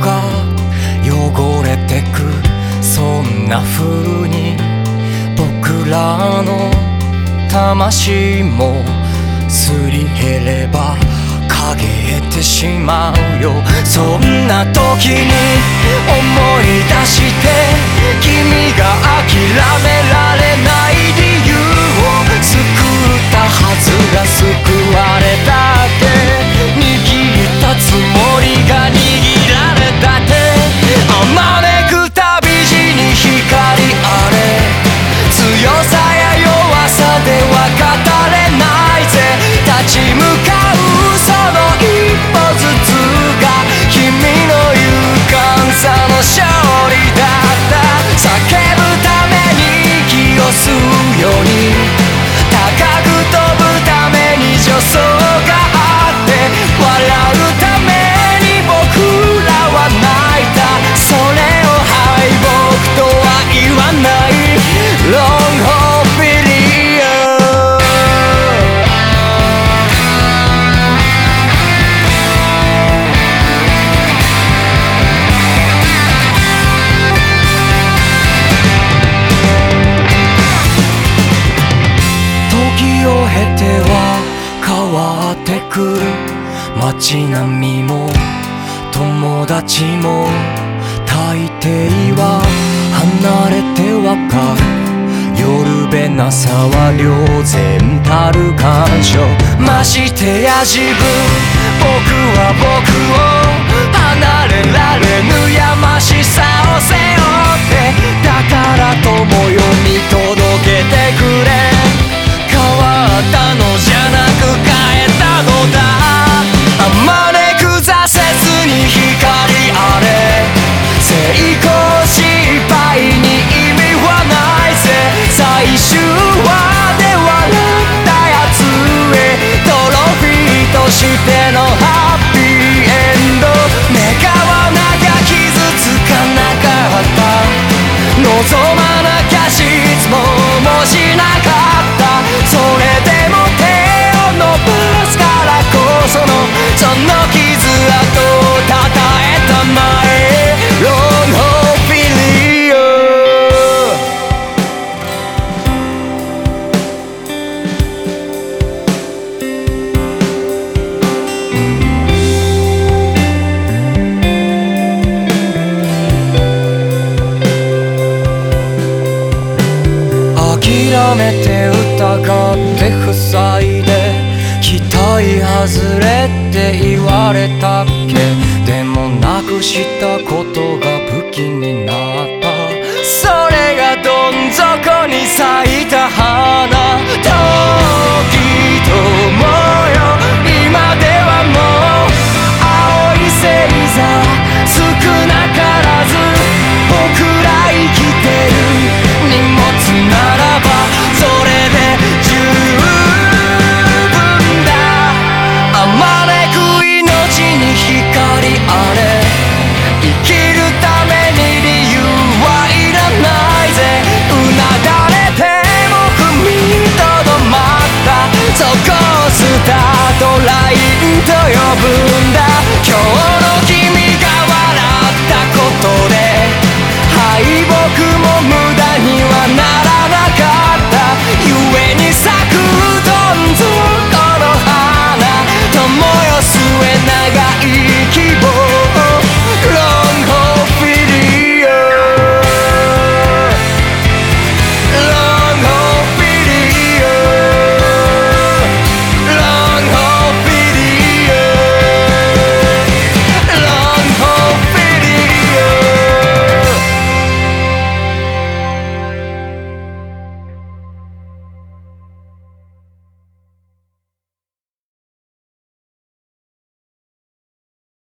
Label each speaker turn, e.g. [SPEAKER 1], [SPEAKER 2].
[SPEAKER 1] が汚れてくそんな風に僕らの魂もすり減れば影てしまうよ。そんな時に思い出してわってく街並みも友達も大抵は離れてわかる。夜べなさは両然たる感傷ましてや自分僕は僕。その傷跡をたたえたまえロンホーィリオ。諦めて疑って外れって言われたっけ？でもなくしたことが武器になって